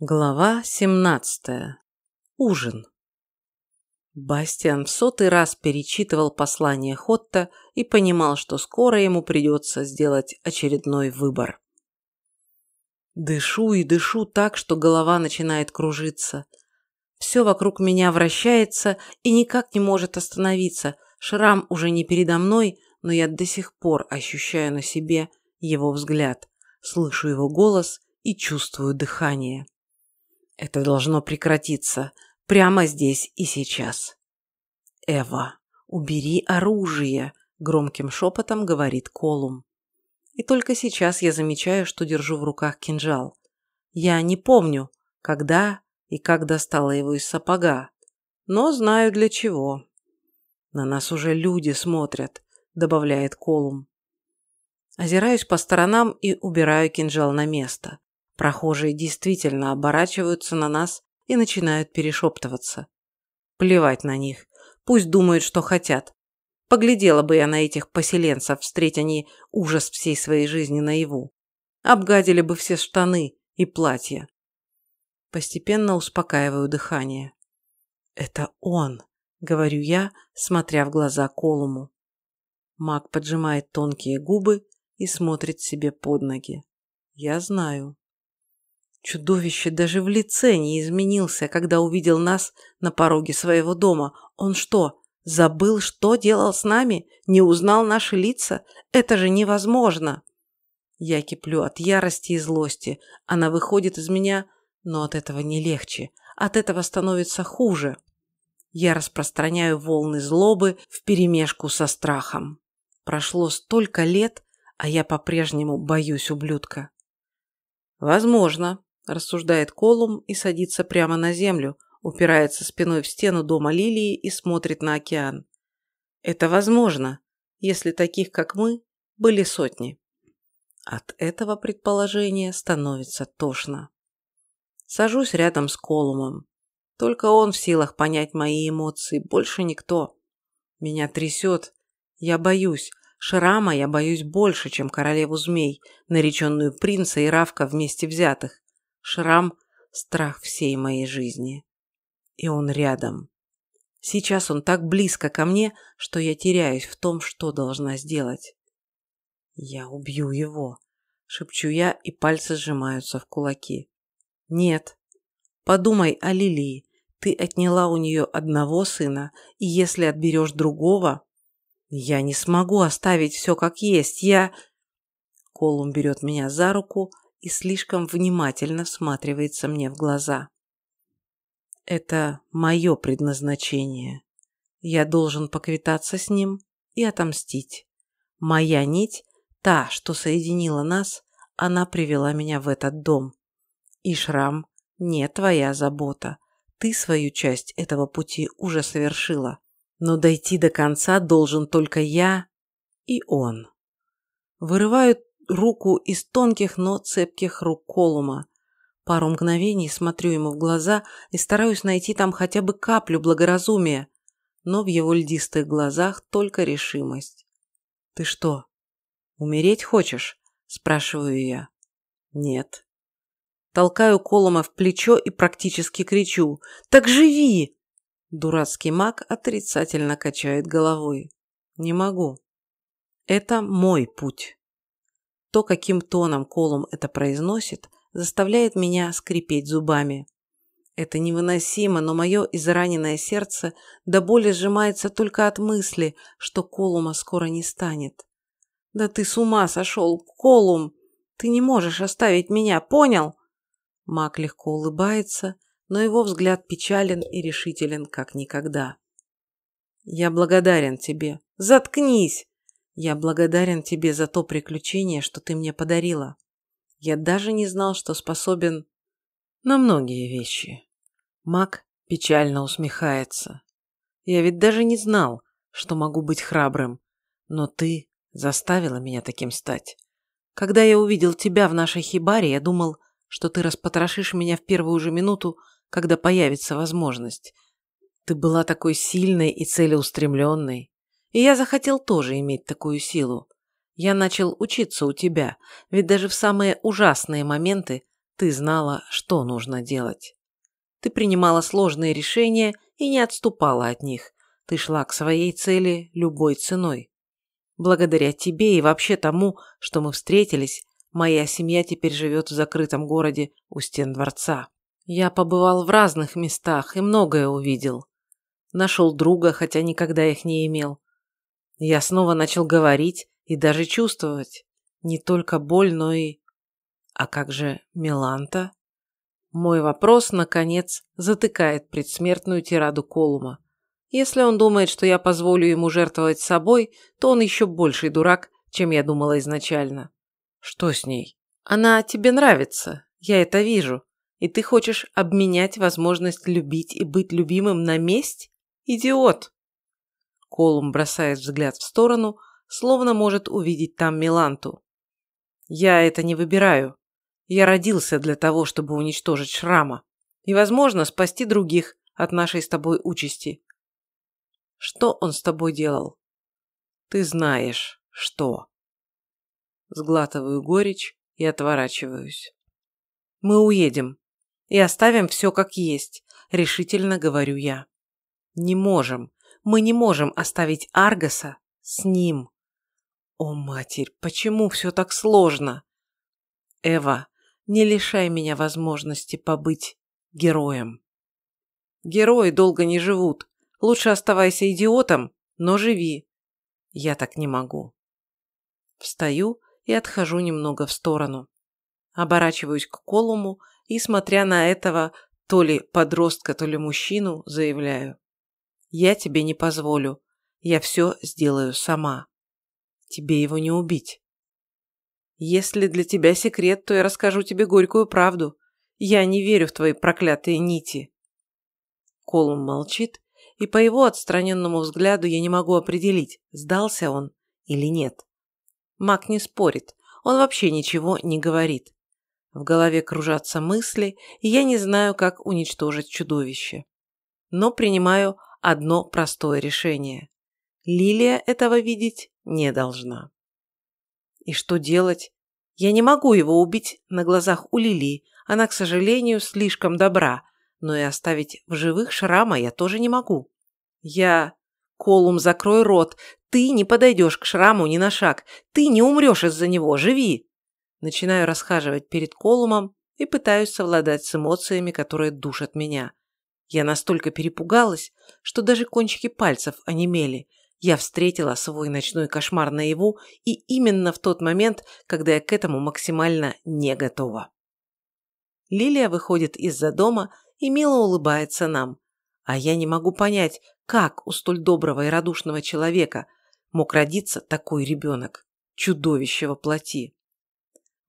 Глава 17. Ужин. Бастиан в сотый раз перечитывал послание Хотта и понимал, что скоро ему придется сделать очередной выбор. Дышу и дышу так, что голова начинает кружиться. Все вокруг меня вращается и никак не может остановиться. Шрам уже не передо мной, но я до сих пор ощущаю на себе его взгляд, слышу его голос и чувствую дыхание. Это должно прекратиться прямо здесь и сейчас. Эва, убери оружие, громким шепотом говорит Колум. И только сейчас я замечаю, что держу в руках кинжал. Я не помню, когда и как достала его из сапога, но знаю для чего. На нас уже люди смотрят, добавляет Колум. Озираюсь по сторонам и убираю кинжал на место. Прохожие действительно оборачиваются на нас и начинают перешептываться. Плевать на них. Пусть думают, что хотят. Поглядела бы я на этих поселенцев, встреть они ужас всей своей жизни наяву. Обгадили бы все штаны и платья. Постепенно успокаиваю дыхание. «Это он», — говорю я, смотря в глаза Колуму. Маг поджимает тонкие губы и смотрит себе под ноги. Я знаю. Чудовище даже в лице не изменился, когда увидел нас на пороге своего дома. Он что, забыл, что делал с нами? Не узнал наши лица? Это же невозможно. Я киплю от ярости и злости. Она выходит из меня, но от этого не легче. От этого становится хуже. Я распространяю волны злобы вперемешку со страхом. Прошло столько лет, а я по-прежнему боюсь ублюдка. Возможно, рассуждает Колум и садится прямо на землю, упирается спиной в стену дома Лилии и смотрит на океан. Это возможно, если таких, как мы, были сотни. От этого предположения становится тошно. Сажусь рядом с Колумом. Только он в силах понять мои эмоции, больше никто. Меня трясет. Я боюсь. Шрама я боюсь больше, чем королеву змей, нареченную принца и Равка вместе взятых. Шрам – страх всей моей жизни. И он рядом. Сейчас он так близко ко мне, что я теряюсь в том, что должна сделать. Я убью его, шепчу я, и пальцы сжимаются в кулаки. Нет. Подумай о Лилии. Ты отняла у нее одного сына, и если отберешь другого... Я не смогу оставить все как есть. Я... Колум берет меня за руку и слишком внимательно всматривается мне в глаза. Это мое предназначение. Я должен поквитаться с ним и отомстить. Моя нить, та, что соединила нас, она привела меня в этот дом. И шрам не твоя забота. Ты свою часть этого пути уже совершила. Но дойти до конца должен только я и он. Вырываю руку из тонких, но цепких рук Колума. Пару мгновений смотрю ему в глаза и стараюсь найти там хотя бы каплю благоразумия, но в его льдистых глазах только решимость. «Ты что, умереть хочешь?» – спрашиваю я. «Нет». Толкаю Колума в плечо и практически кричу «Так живи!» Дурацкий маг отрицательно качает головой. «Не могу. Это мой путь». То, каким тоном Колум это произносит, заставляет меня скрипеть зубами. Это невыносимо, но мое израненное сердце до боли сжимается только от мысли, что Колума скоро не станет. «Да ты с ума сошел, Колум! Ты не можешь оставить меня, понял?» Мак легко улыбается, но его взгляд печален и решителен, как никогда. «Я благодарен тебе. Заткнись!» Я благодарен тебе за то приключение, что ты мне подарила. Я даже не знал, что способен на многие вещи. Мак печально усмехается. Я ведь даже не знал, что могу быть храбрым, но ты заставила меня таким стать. Когда я увидел тебя в нашей хибаре, я думал, что ты распотрошишь меня в первую же минуту, когда появится возможность. Ты была такой сильной и целеустремленной. И я захотел тоже иметь такую силу. Я начал учиться у тебя, ведь даже в самые ужасные моменты Ты знала, что нужно делать. Ты принимала сложные решения и не отступала от них. Ты шла к своей цели любой ценой. Благодаря тебе и вообще тому, что мы встретились, моя семья теперь живет в закрытом городе у стен дворца. Я побывал в разных местах и многое увидел. Нашел друга, хотя никогда их не имел. Я снова начал говорить и даже чувствовать. Не только боль, но и... А как же Миланта? Мой вопрос, наконец, затыкает предсмертную тираду Колума. Если он думает, что я позволю ему жертвовать собой, то он еще больший дурак, чем я думала изначально. Что с ней? Она тебе нравится, я это вижу. И ты хочешь обменять возможность любить и быть любимым на месть? Идиот! Колум бросает взгляд в сторону, словно может увидеть там Миланту. Я это не выбираю. Я родился для того, чтобы уничтожить шрама. И, возможно, спасти других от нашей с тобой участи. Что он с тобой делал? Ты знаешь, что. Сглатываю горечь и отворачиваюсь. Мы уедем и оставим все как есть, решительно говорю я. Не можем. Мы не можем оставить Аргаса с ним. О, матерь, почему все так сложно? Эва, не лишай меня возможности побыть героем. Герои долго не живут, Лучше оставайся идиотом, но живи. Я так не могу. Встаю и отхожу немного в сторону. Оборачиваюсь к Колуму и, смотря на этого то ли подростка, то ли мужчину, заявляю. Я тебе не позволю. Я все сделаю сама. Тебе его не убить. Если для тебя секрет, то я расскажу тебе горькую правду. Я не верю в твои проклятые нити. Колум молчит и по его отстраненному взгляду я не могу определить, сдался он или нет. Мак не спорит, он вообще ничего не говорит. В голове кружатся мысли, и я не знаю, как уничтожить чудовище. Но принимаю одно простое решение. Лилия этого видеть не должна. И что делать? Я не могу его убить на глазах у Лилии, она, к сожалению, слишком добра, но и оставить в живых шрама я тоже не могу. Я... Колум, закрой рот. Ты не подойдешь к шраму ни на шаг. Ты не умрешь из-за него. Живи. Начинаю расхаживать перед Колумом и пытаюсь совладать с эмоциями, которые душат меня. Я настолько перепугалась, что даже кончики пальцев онемели. Я встретила свой ночной кошмар наяву и именно в тот момент, когда я к этому максимально не готова. Лилия выходит из-за дома и мило улыбается нам. А я не могу понять, как у столь доброго и радушного человека мог родиться такой ребенок, чудовище во плоти.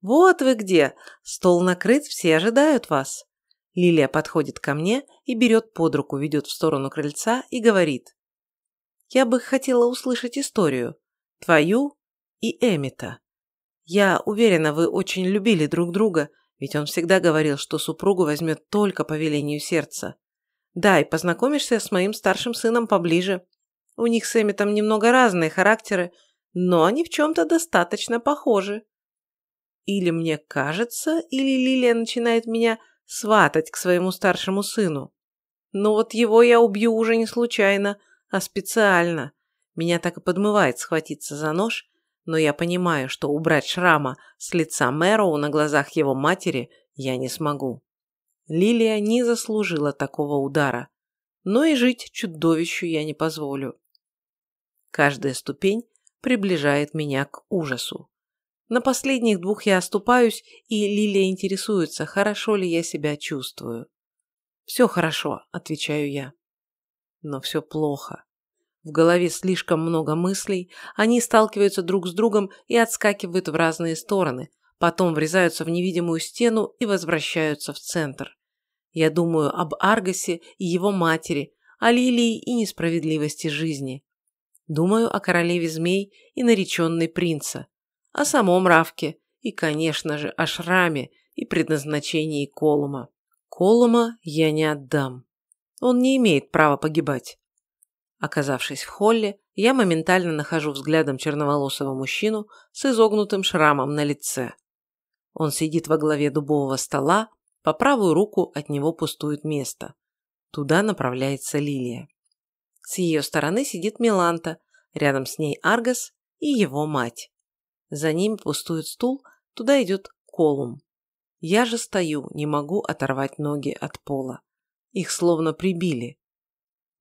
«Вот вы где! Стол накрыт, все ожидают вас!» Лилия подходит ко мне и берет под руку, ведет в сторону крыльца и говорит. «Я бы хотела услышать историю. Твою и Эмита. Я уверена, вы очень любили друг друга ведь он всегда говорил, что супругу возьмет только по велению сердца. Да, и познакомишься с моим старшим сыном поближе. У них с Эмитом немного разные характеры, но они в чем-то достаточно похожи. Или мне кажется, или Лилия начинает меня сватать к своему старшему сыну. Но вот его я убью уже не случайно, а специально. Меня так и подмывает схватиться за нож но я понимаю, что убрать шрама с лица Мэроу на глазах его матери я не смогу. Лилия не заслужила такого удара, но и жить чудовищу я не позволю. Каждая ступень приближает меня к ужасу. На последних двух я оступаюсь, и Лилия интересуется, хорошо ли я себя чувствую. «Все хорошо», – отвечаю я. Но все плохо. В голове слишком много мыслей, они сталкиваются друг с другом и отскакивают в разные стороны, потом врезаются в невидимую стену и возвращаются в центр. Я думаю об Аргасе и его матери, о Лилии и несправедливости жизни. Думаю о королеве змей и нареченной принца, о самом Равке и, конечно же, о шраме и предназначении Колума. Колума я не отдам. Он не имеет права погибать. Оказавшись в холле, я моментально нахожу взглядом черноволосого мужчину с изогнутым шрамом на лице. Он сидит во главе дубового стола, по правую руку от него пустует место. Туда направляется Лилия. С ее стороны сидит Миланта, рядом с ней Аргас и его мать. За ними пустует стул, туда идет Колум. Я же стою, не могу оторвать ноги от пола. Их словно прибили.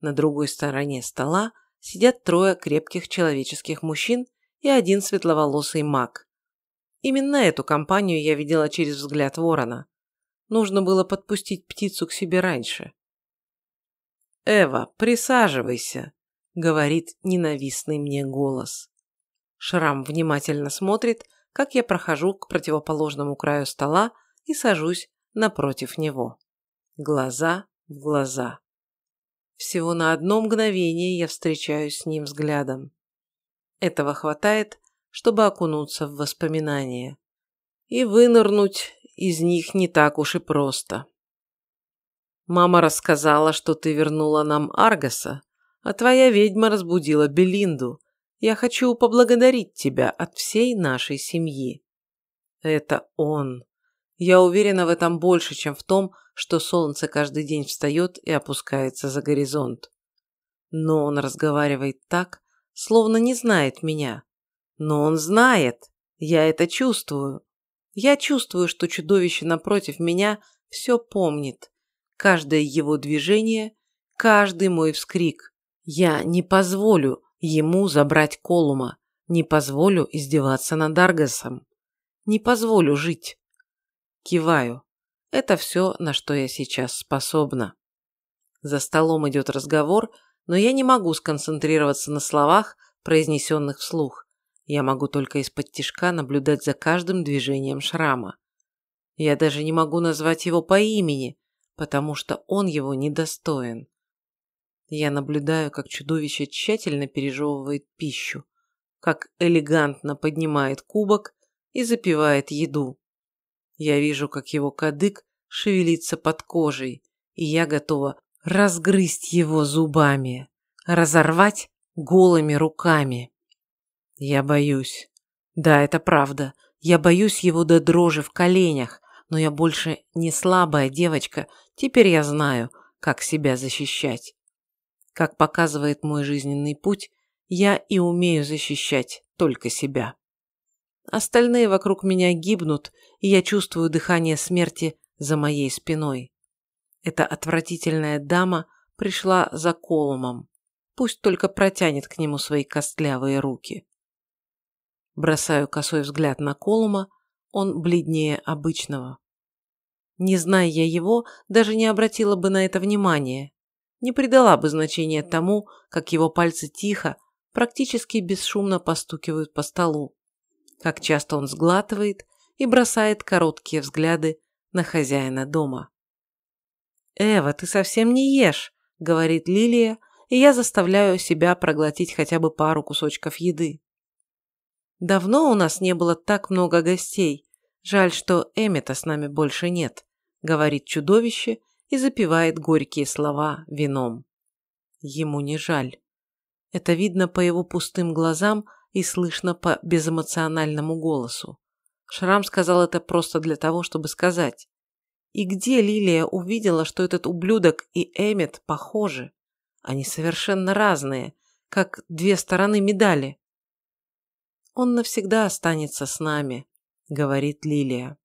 На другой стороне стола сидят трое крепких человеческих мужчин и один светловолосый маг. Именно эту компанию я видела через взгляд ворона. Нужно было подпустить птицу к себе раньше. «Эва, присаживайся», — говорит ненавистный мне голос. Шрам внимательно смотрит, как я прохожу к противоположному краю стола и сажусь напротив него. Глаза в глаза. Всего на одно мгновение я встречаюсь с ним взглядом. Этого хватает, чтобы окунуться в воспоминания. И вынырнуть из них не так уж и просто. Мама рассказала, что ты вернула нам Аргаса, а твоя ведьма разбудила Белинду. Я хочу поблагодарить тебя от всей нашей семьи. Это он. Я уверена в этом больше, чем в том, что солнце каждый день встает и опускается за горизонт. Но он разговаривает так, словно не знает меня. Но он знает. Я это чувствую. Я чувствую, что чудовище напротив меня все помнит. Каждое его движение, каждый мой вскрик. Я не позволю ему забрать Колума, не позволю издеваться над Аргасом. Не позволю жить. Киваю. Это все, на что я сейчас способна. За столом идет разговор, но я не могу сконцентрироваться на словах, произнесенных вслух. Я могу только из-под тишка наблюдать за каждым движением шрама. Я даже не могу назвать его по имени, потому что он его недостоин. Я наблюдаю, как чудовище тщательно пережевывает пищу, как элегантно поднимает кубок и запивает еду. Я вижу, как его кадык шевелится под кожей, и я готова разгрызть его зубами, разорвать голыми руками. Я боюсь. Да, это правда. Я боюсь его до дрожи в коленях, но я больше не слабая девочка, теперь я знаю, как себя защищать. Как показывает мой жизненный путь, я и умею защищать только себя. Остальные вокруг меня гибнут, и я чувствую дыхание смерти за моей спиной. Эта отвратительная дама пришла за Колумом. Пусть только протянет к нему свои костлявые руки. Бросаю косой взгляд на Колума, он бледнее обычного. Не зная я его, даже не обратила бы на это внимания. Не придала бы значения тому, как его пальцы тихо, практически бесшумно постукивают по столу как часто он сглатывает и бросает короткие взгляды на хозяина дома. «Эва, ты совсем не ешь», — говорит Лилия, и я заставляю себя проглотить хотя бы пару кусочков еды. «Давно у нас не было так много гостей. Жаль, что Эммета с нами больше нет», — говорит чудовище и запивает горькие слова вином. Ему не жаль. Это видно по его пустым глазам, и слышно по безэмоциональному голосу. Шрам сказал это просто для того, чтобы сказать. И где Лилия увидела, что этот ублюдок и Эммет похожи? Они совершенно разные, как две стороны медали. «Он навсегда останется с нами», — говорит Лилия.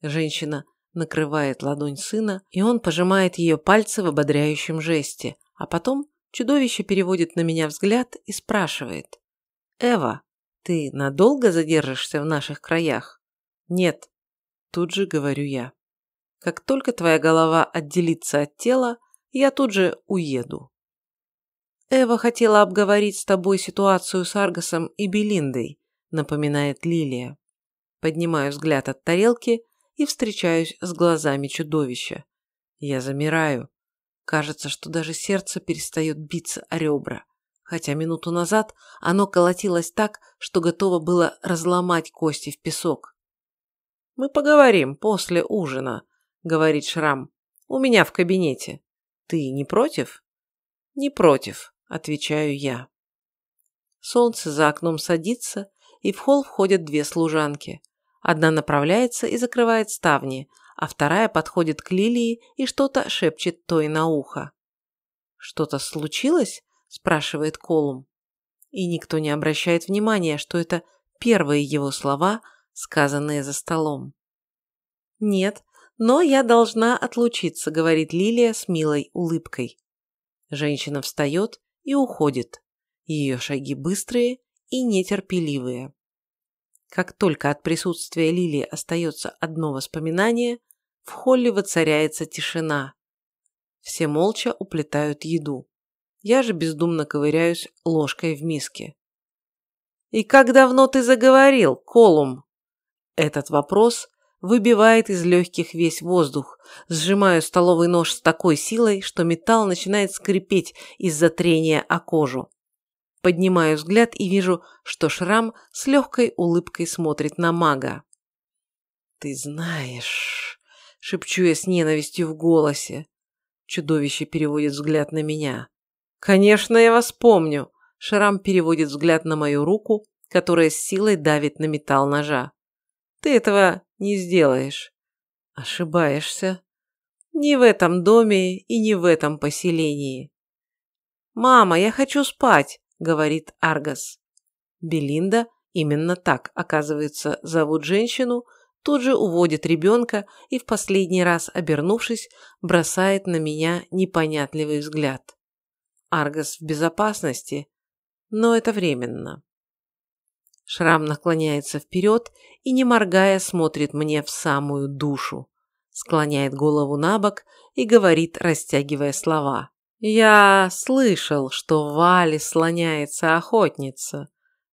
Женщина накрывает ладонь сына, и он пожимает ее пальцы в ободряющем жесте, а потом чудовище переводит на меня взгляд и спрашивает. «Эва, ты надолго задержишься в наших краях?» «Нет», – тут же говорю я. «Как только твоя голова отделится от тела, я тут же уеду». «Эва хотела обговорить с тобой ситуацию с Аргосом и Белиндой», – напоминает Лилия. Поднимаю взгляд от тарелки и встречаюсь с глазами чудовища. Я замираю. Кажется, что даже сердце перестает биться о ребра хотя минуту назад оно колотилось так, что готово было разломать кости в песок. «Мы поговорим после ужина», — говорит Шрам. «У меня в кабинете. Ты не против?» «Не против», — отвечаю я. Солнце за окном садится, и в холл входят две служанки. Одна направляется и закрывает ставни, а вторая подходит к Лилии и что-то шепчет той на ухо. «Что-то случилось?» – спрашивает Колум. И никто не обращает внимания, что это первые его слова, сказанные за столом. «Нет, но я должна отлучиться», – говорит Лилия с милой улыбкой. Женщина встает и уходит. Ее шаги быстрые и нетерпеливые. Как только от присутствия Лилии остается одно воспоминание, в холле воцаряется тишина. Все молча уплетают еду. Я же бездумно ковыряюсь ложкой в миске. «И как давно ты заговорил, Колум?» Этот вопрос выбивает из легких весь воздух. Сжимаю столовый нож с такой силой, что металл начинает скрипеть из-за трения о кожу. Поднимаю взгляд и вижу, что шрам с легкой улыбкой смотрит на мага. «Ты знаешь...» — шепчу я с ненавистью в голосе. Чудовище переводит взгляд на меня. «Конечно, я вас помню!» Шрам переводит взгляд на мою руку, которая с силой давит на металл ножа. «Ты этого не сделаешь». «Ошибаешься. Не в этом доме и не в этом поселении». «Мама, я хочу спать!» Говорит Аргас. Белинда, именно так, оказывается, зовут женщину, тут же уводит ребенка и в последний раз, обернувшись, бросает на меня непонятливый взгляд. Аргас в безопасности, но это временно. Шрам наклоняется вперед и, не моргая, смотрит мне в самую душу, склоняет голову на бок и говорит, растягивая слова. Я слышал, что в Вале слоняется охотница,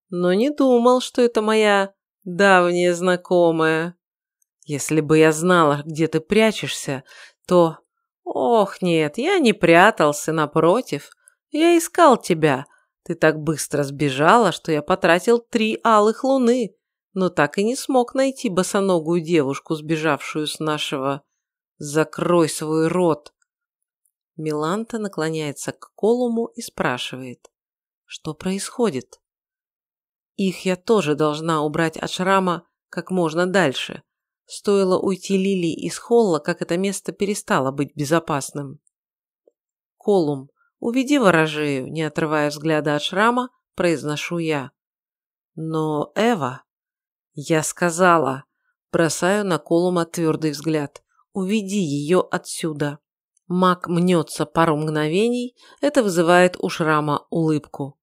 но не думал, что это моя давняя знакомая. Если бы я знала, где ты прячешься, то... Ох, нет, я не прятался, напротив. Я искал тебя. Ты так быстро сбежала, что я потратил три алых луны, но так и не смог найти босоногую девушку, сбежавшую с нашего... Закрой свой рот. Миланта наклоняется к Колуму и спрашивает, что происходит. Их я тоже должна убрать от шрама как можно дальше. Стоило уйти Лилии из холла, как это место перестало быть безопасным. Колум, уведи ворожею, не отрывая взгляда от шрама, произношу я. Но Эва... Я сказала, бросаю на Колума твердый взгляд. Уведи ее отсюда. Маг мнется пару мгновений, это вызывает у шрама улыбку.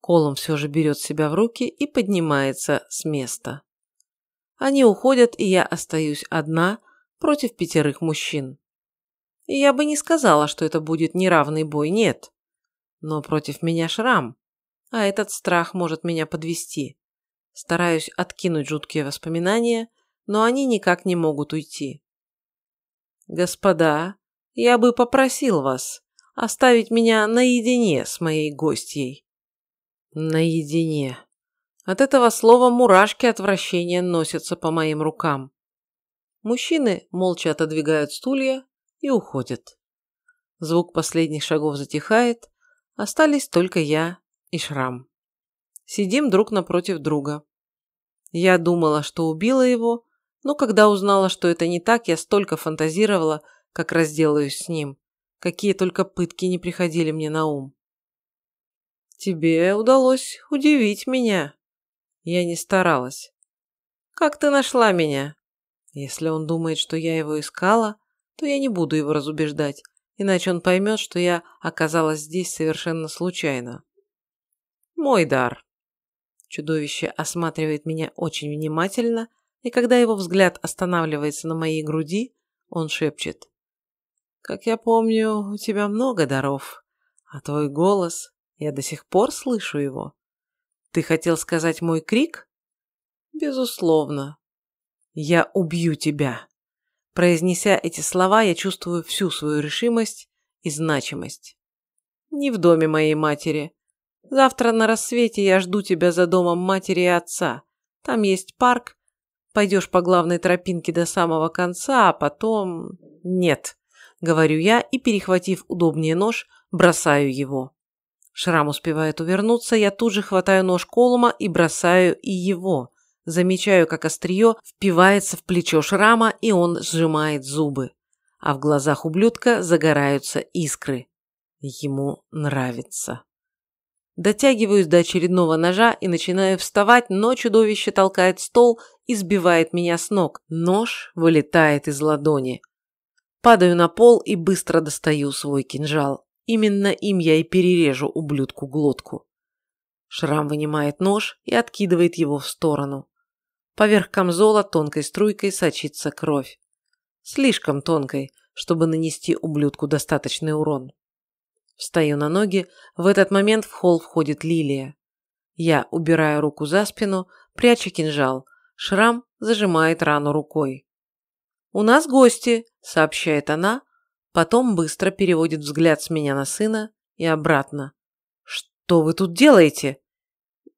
Колом все же берет себя в руки и поднимается с места. Они уходят, и я остаюсь одна против пятерых мужчин. И я бы не сказала, что это будет неравный бой, нет. Но против меня шрам, а этот страх может меня подвести. Стараюсь откинуть жуткие воспоминания, но они никак не могут уйти. «Господа, я бы попросил вас оставить меня наедине с моей гостьей». «Наедине». От этого слова мурашки отвращения носятся по моим рукам. Мужчины молча отодвигают стулья и уходят. Звук последних шагов затихает, остались только я и Шрам. Сидим друг напротив друга. Я думала, что убила его, но когда узнала, что это не так, я столько фантазировала, как разделаюсь с ним. Какие только пытки не приходили мне на ум. Тебе удалось удивить меня. Я не старалась. Как ты нашла меня? Если он думает, что я его искала, то я не буду его разубеждать, иначе он поймет, что я оказалась здесь совершенно случайно. Мой дар. Чудовище осматривает меня очень внимательно, и когда его взгляд останавливается на моей груди, он шепчет. Как я помню, у тебя много даров, а твой голос, я до сих пор слышу его. Ты хотел сказать мой крик? Безусловно. Я убью тебя. Произнеся эти слова, я чувствую всю свою решимость и значимость. Не в доме моей матери. Завтра на рассвете я жду тебя за домом матери и отца. Там есть парк. Пойдешь по главной тропинке до самого конца, а потом... Нет говорю я и, перехватив удобнее нож, бросаю его. Шрам успевает увернуться, я тут же хватаю нож Колума и бросаю и его, Замечаю, как острие впивается в плечо шрама, и он сжимает зубы. А в глазах ублюдка загораются искры. Ему нравится. Дотягиваюсь до очередного ножа и начинаю вставать, но чудовище толкает стол и сбивает меня с ног. Нож вылетает из ладони. Падаю на пол и быстро достаю свой кинжал. Именно им я и перережу ублюдку глотку. Шрам вынимает нож и откидывает его в сторону. Поверх камзола тонкой струйкой сочится кровь. Слишком тонкой, чтобы нанести ублюдку достаточный урон. Встаю на ноги, в этот момент в холл входит Лилия. Я убираю руку за спину, пряча кинжал. Шрам зажимает рану рукой. «У нас гости», — сообщает она, потом быстро переводит взгляд с меня на сына и обратно. «Что вы тут делаете?»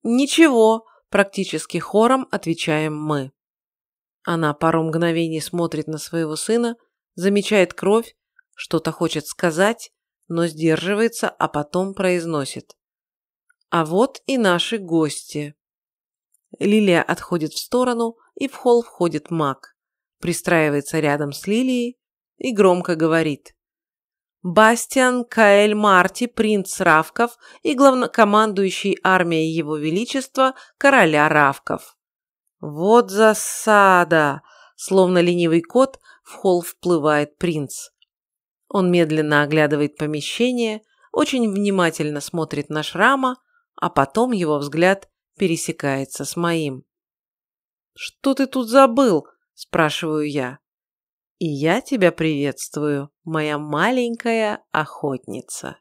«Ничего», – практически хором отвечаем мы. Она пару мгновений смотрит на своего сына, замечает кровь, что-то хочет сказать, но сдерживается, а потом произносит. А вот и наши гости. Лилия отходит в сторону, и в холл входит маг. Пристраивается рядом с Лилией и громко говорит. Бастиан Каэль Марти, принц Равков и главнокомандующий армией Его Величества, короля Равков. Вот засада! Словно ленивый кот, в холл вплывает принц. Он медленно оглядывает помещение, очень внимательно смотрит на шрама, а потом его взгляд пересекается с моим. «Что ты тут забыл?» – спрашиваю я. И я тебя приветствую, моя маленькая охотница.